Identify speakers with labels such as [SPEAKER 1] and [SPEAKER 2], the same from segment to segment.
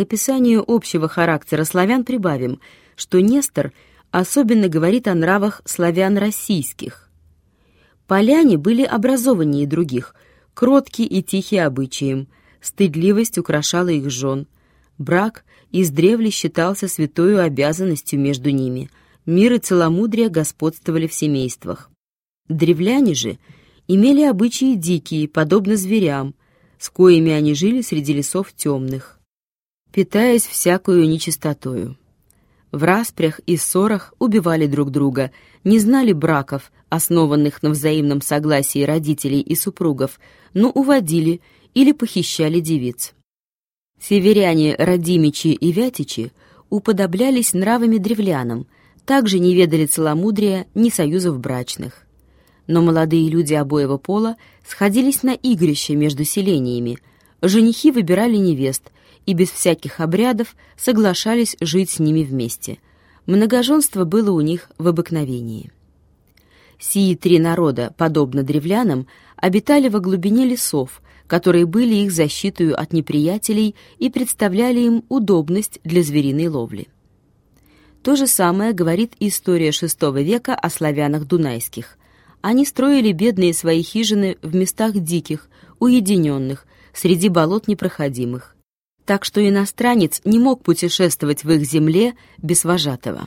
[SPEAKER 1] К описанию общего характера славян прибавим, что Нестор особенно говорит о нравах славян российских. Поляне были образованнее других, кроткие и тихие обычаем, стыдливость украшала их жен. Брак издревле считался святою обязанностью между ними, мир и целомудрие господствовали в семействах. Древляне же имели обычаи дикие, подобно зверям, с коими они жили среди лесов темных, питаясь всякую нечистотою. В распрях и ссорах убивали друг друга, не знали браков, основанных на взаимном согласии родителей и супругов, но уводили или похищали девиц. Северяне Радимичи и Вятичи уподоблялись нравами древлянам, также не ведали целомудрия ни союзов брачных но молодые люди обоего пола сходились на игрище между селениями. Женихи выбирали невест и без всяких обрядов соглашались жить с ними вместе. Многоженство было у них в обыкновении. Сии три народа, подобно древлянам, обитали во глубине лесов, которые были их защитой от неприятелей и представляли им удобность для звериной ловли. То же самое говорит история VI века о славянах дунайских. Они строили бедные свои хижины в местах диких, уединенных, среди болот непроходимых. Так что иностранец не мог путешествовать в их земле без вожатого.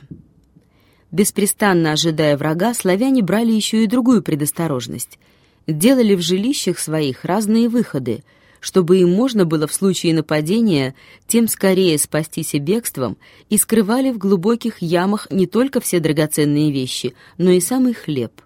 [SPEAKER 1] Беспрестанно ожидая врага, славяне брали еще и другую предосторожность. Делали в жилищах своих разные выходы, чтобы им можно было в случае нападения тем скорее спастись и бегством, и скрывали в глубоких ямах не только все драгоценные вещи, но и самый хлеб.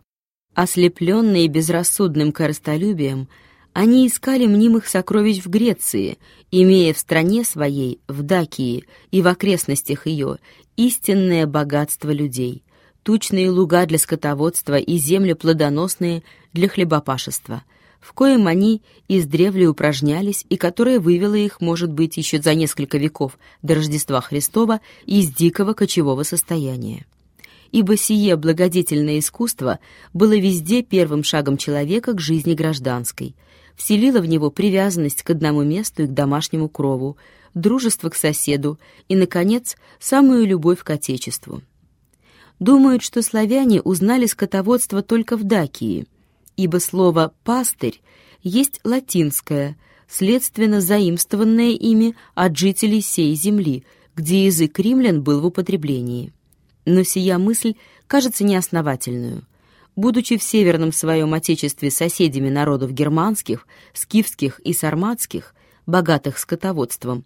[SPEAKER 1] Ослепленные безрассудным корыстолюбием, они искали мнимых сокровищ в Греции, имея в стране своей, в Дакии и в окрестностях ее, истинное богатство людей, тучные луга для скотоводства и земли плодоносные для хлебопашества, в коем они издревле упражнялись и которое вывело их, может быть, еще за несколько веков до Рождества Христова из дикого кочевого состояния. Ибо сие благодетельное искусство было везде первым шагом человека к жизни гражданской, вселило в него привязанность к одному месту и к домашнему крову, дружество к соседу и, наконец, самую любовь к Отечеству. Думают, что славяне узнали скотоводство только в Дакии, ибо слово «пастырь» есть латинское, следственно заимствованное ими от жителей сей земли, где язык римлян был в употреблении но сия мысль кажется неосновательную. Будучи в северном своем отечестве соседями народов германских, скифских и сарматских, богатых скотоводством,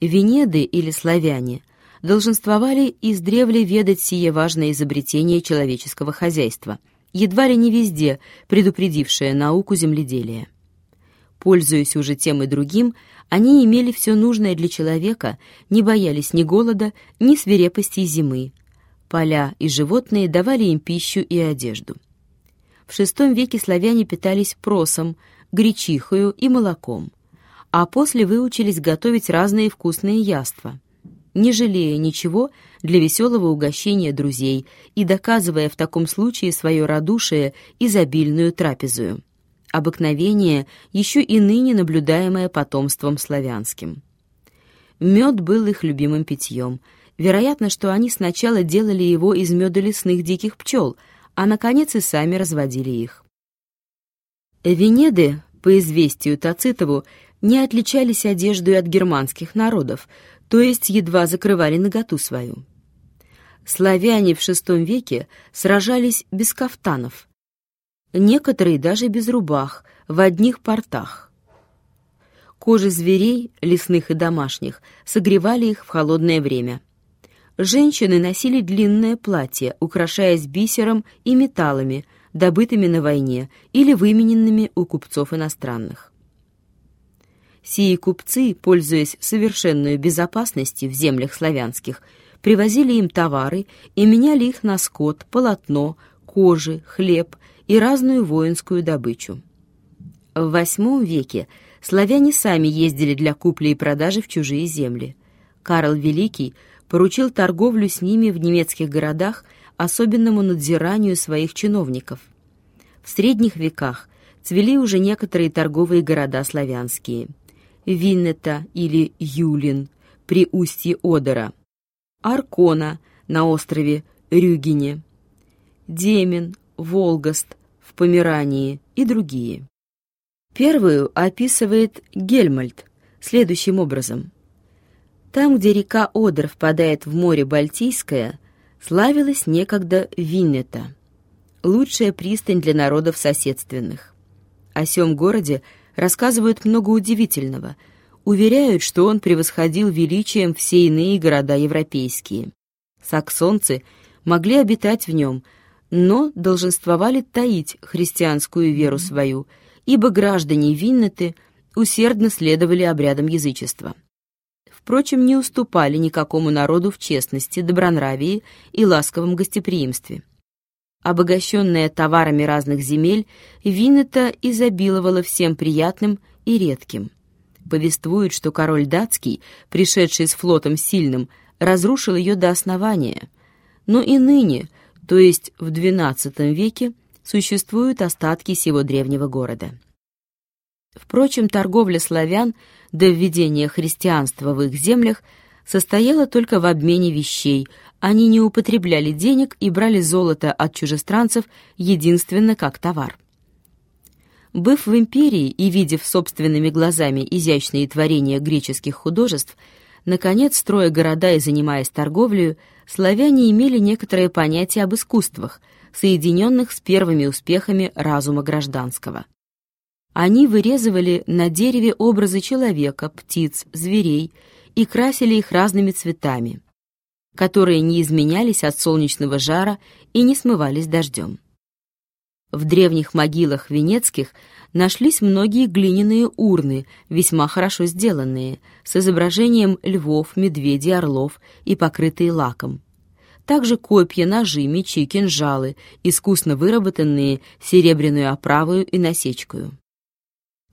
[SPEAKER 1] Венеды или славяне долженствовали издревле ведать сие важное изобретение человеческого хозяйства, едва ли не везде предупредившее науку земледелия. Пользуясь уже тем и другим, они имели все нужное для человека, не боялись ни голода, ни свирепости зимы, Поля и животные давали им пищу и одежду. В VI веке славяне питались просом, гречихою и молоком, а после выучились готовить разные вкусные яства, не жалея ничего для веселого угощения друзей и доказывая в таком случае свое радушие изобильную трапезую. Обыкновение, еще и ныне наблюдаемое потомством славянским. Мед был их любимым питьем — Вероятно, что они сначала делали его из меда лесных диких пчел, а, наконец, и сами разводили их. Венеды, по известию Тацитову, не отличались одеждой от германских народов, то есть едва закрывали наготу свою. Славяне в VI веке сражались без кафтанов, некоторые даже без рубах, в одних портах. Кожи зверей, лесных и домашних, согревали их в холодное время – женщины носили длинное платье, украшаясь бисером и металлами, добытыми на войне или вымененными у купцов иностранных. Сии купцы, пользуясь совершенной безопасностью в землях славянских, привозили им товары и меняли их на скот, полотно, кожи, хлеб и разную воинскую добычу. В VIII веке славяне сами ездили для купли и продажи в чужие земли. Карл Великий – поручил торговлю с ними в немецких городах особенному надзиранию своих чиновников. В средних веках цвели уже некоторые торговые города славянские. Виннета или Юлин, при устье Одера, Аркона на острове Рюгине, Демен, Волгост в Померании и другие. Первую описывает Гельмольд следующим образом. Там, где река Одер впадает в море Балтийское, славилась некогда Виннета, лучшая пристань для народов соседственных. О сём городе рассказывают много удивительного, уверяют, что он превосходил величием все иные города европейские. Саксонцы могли обитать в нем, но долженствовали таить христианскую веру свою, ибо граждане Виннеты усердно следовали обрядам язычества впрочем, не уступали никакому народу в честности, добронравии и ласковом гостеприимстве. Обогащенная товарами разных земель, Винета изобиловала всем приятным и редким. Повествуют, что король датский, пришедший с флотом сильным, разрушил ее до основания. Но и ныне, то есть в XII веке, существуют остатки сего древнего города. Впрочем, торговля славян до введения христианства в их землях состояла только в обмене вещей. Они не употребляли денег и брали золото от чужестранцев единственно как товар. Быв в империи и видев собственными глазами изящные творения греческих художеств, наконец, строя города и занимаясь торговлей, славяне имели некоторое понятие об искусствах, соединенных с первыми успехами разума гражданского. Они вырезывали на дереве образы человека, птиц, зверей и красили их разными цветами, которые не изменялись от солнечного жара и не смывались дождем. В древних могилах венецких нашлись многие глиняные урны, весьма хорошо сделанные, с изображением львов, медведей, орлов и покрытые лаком. Также копья, ножи, мечи, кинжалы, искусно выработанные серебряную оправою и насечкою.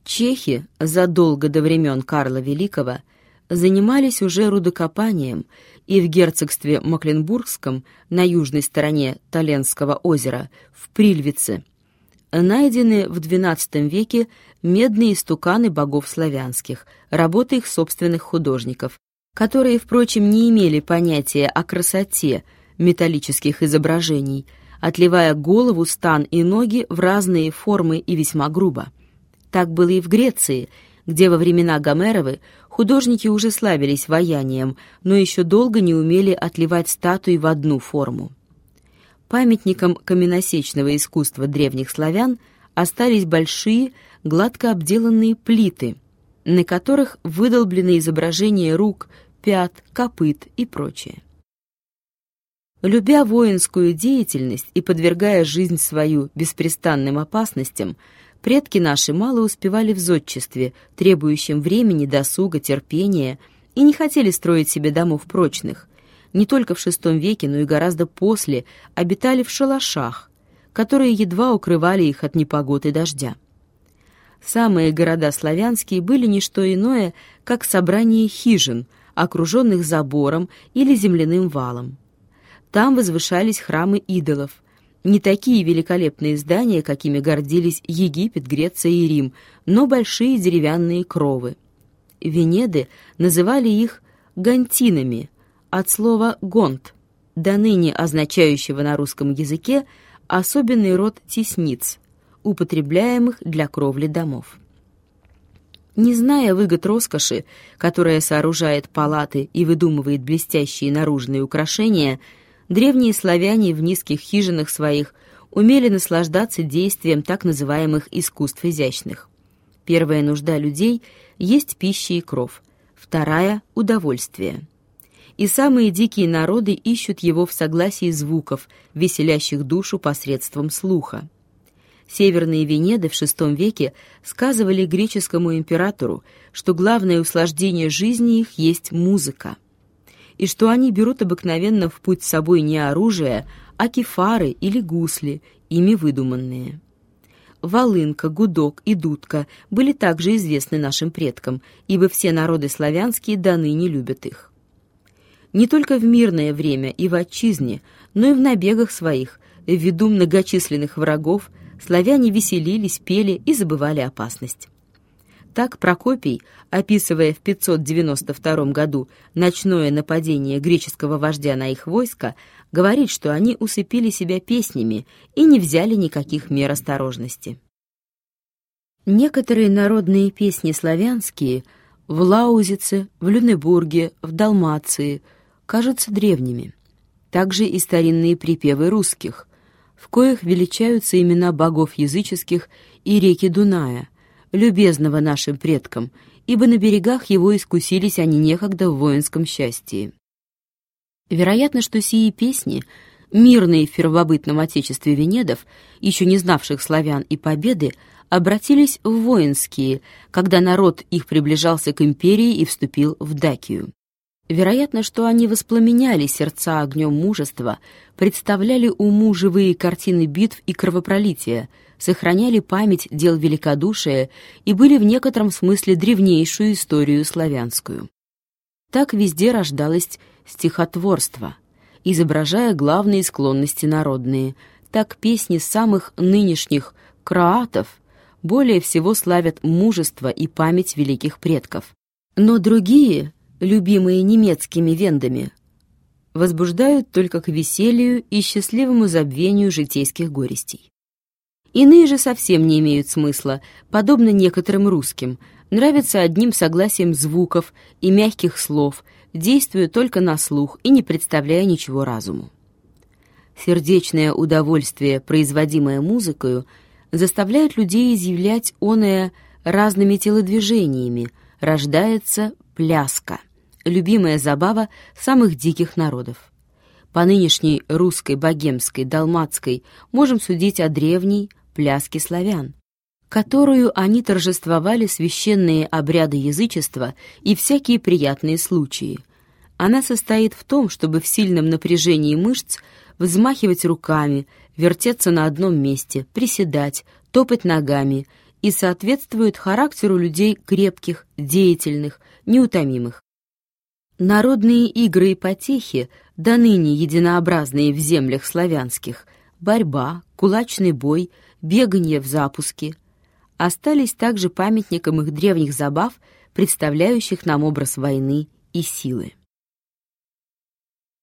[SPEAKER 1] Чехи задолго до времен Карла Великого занимались уже рудокопанием, и в герцогстве Макленбургском на южной стороне Таленского озера, в Прильвице, найдены в XII веке медные стуканы богов славянских, работы их собственных художников, которые, впрочем, не имели понятия о красоте металлических изображений, отливая голову, стан и ноги в разные формы и весьма грубо. Так было и в Греции, где во времена Гомеровы художники уже славились ваянием, но еще долго не умели отливать статуи в одну форму. Памятником каменосечного искусства древних славян остались большие, гладко обделанные плиты, на которых выдолблены изображения рук, пят, копыт и прочее. Любя воинскую деятельность и подвергая жизнь свою беспрестанным опасностям, Предки наши мало успевали в зодчестве, требующем времени, досуга, терпения, и не хотели строить себе домов прочных. Не только в VI веке, но и гораздо после обитали в шалашах, которые едва укрывали их от непогод и дождя. Самые города славянские были не что иное, как собрание хижин, окруженных забором или земляным валом. Там возвышались храмы идолов – не такие великолепные здания, какими гордились Египет, Греция и Рим, но большие деревянные кровы. Венеды называли их гантинами, от слова «гонт», до ныне означающего на русском языке особенный род тесниц, употребляемых для кровли домов. Не зная выгод роскоши, которая сооружает палаты и выдумывает блестящие наружные украшения – древние славяне в низких хижинах своих умели наслаждаться действием так называемых искусств изящных. Первая нужда людей есть пища и кров, вторая — удовольствие. И самые дикие народы ищут его в согласии звуков, веселящих душу посредством слуха. Северные Венеды в VI веке сказывали греческому императору, что главное услаждение жизни их есть музыка и что они берут обыкновенно в путь с собой не оружие, а кефары или гусли, ими выдуманные. Волынка, гудок и дудка были также известны нашим предкам, ибо все народы славянские до ныне любят их. Не только в мирное время и в отчизне, но и в набегах своих, ввиду многочисленных врагов, славяне веселились, пели и забывали опасность. Так Прокопий, описывая в 592 году ночное нападение греческого вождя на их войско, говорит, что они усыпили себя песнями и не взяли никаких мер осторожности. Некоторые народные песни славянские в Лаузице, в Люнебурге, в Далмации кажутся древними. Также и старинные припевы русских, в коих величаются имена богов языческих и реки Дуная, любезного нашим предкам, ибо на берегах его искусились они некогда в воинском счастье. Вероятно, что сии песни, мирные в первобытном отечестве Венедов, еще не знавших славян и победы, обратились в воинские, когда народ их приближался к империи и вступил в Дакию. Вероятно, что они воспламеняли сердца огнем мужества, представляли уму живые картины битв и кровопролития, сохраняли память дел великодушия и были в некотором смысле древнейшую историю славянскую. Так везде рождалось стихотворство, изображая главные склонности народные. Так песни самых нынешних кроатов более всего славят мужество и память великих предков. Но другие, любимые немецкими вендами, возбуждают только к веселью и счастливому забвению житейских горестей. Иные же совсем не имеют смысла, подобно некоторым русским, нравятся одним согласием звуков и мягких слов, действуя только на слух и не представляя ничего разуму. Сердечное удовольствие, производимое музыкою, заставляет людей изъявлять оное разными телодвижениями, рождается пляска, любимая забава самых диких народов. По нынешней русской, богемской, далматской можем судить о древней пляске славян, которую они торжествовали священные обряды язычества и всякие приятные случаи. Она состоит в том, чтобы в сильном напряжении мышц взмахивать руками, вертеться на одном месте, приседать, топать ногами и соответствует характеру людей крепких, деятельных, неутомимых. Народные игры и потехи, до ныне единообразные в землях славянских, борьба, кулачный бой, бегание в запуске, остались также памятником их древних забав, представляющих нам образ войны и силы.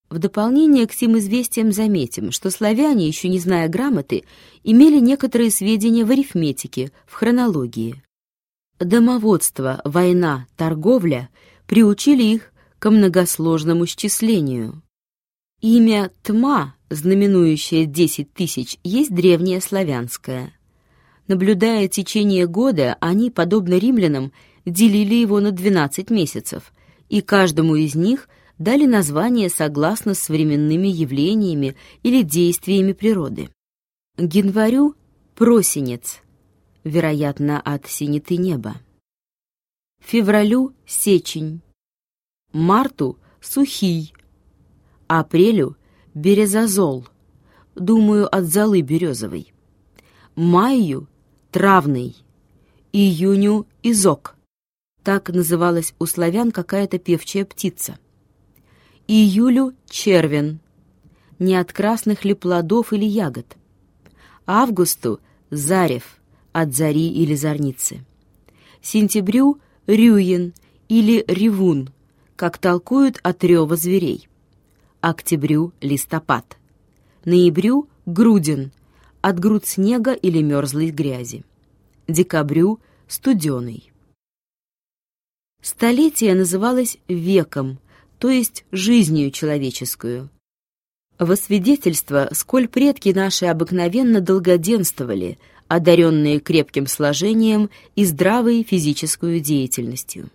[SPEAKER 1] В дополнение к сим известиям заметим, что славяне, еще не зная грамоты, имели некоторые сведения в арифметике, в хронологии. Домоводство, война, торговля приучили их к многосложному счислению. Имя «тьма», знаменующее десять тысяч, есть древнее славянское. Наблюдая течение года, они, подобно римлянам, делили его на двенадцать месяцев, и каждому из них – дали название согласно с временными явлениями или действиями природы. Январю — просенец, вероятно, от синеты неба. Февралю — сечень. Марту — сухий. Апрелю — березозол, думаю, от золы березовой. Маю — травный. Июню — изок. Так называлась у славян какая-то певчая птица июлю — червен, не от красных ли плодов или ягод. Августу — зарев, от зари или зорницы. Сентябрю — рюен или ревун, как толкуют от рева зверей. Октябрю — листопад. Ноябрю — грудин, от груд снега или мерзлой грязи. Декабрю — студеный. Столетие называлось веком, то есть жизнью человеческую. Во свидетельство, сколь предки наши обыкновенно долгоденствовали, одаренные крепким сложением и здравой физической деятельностью.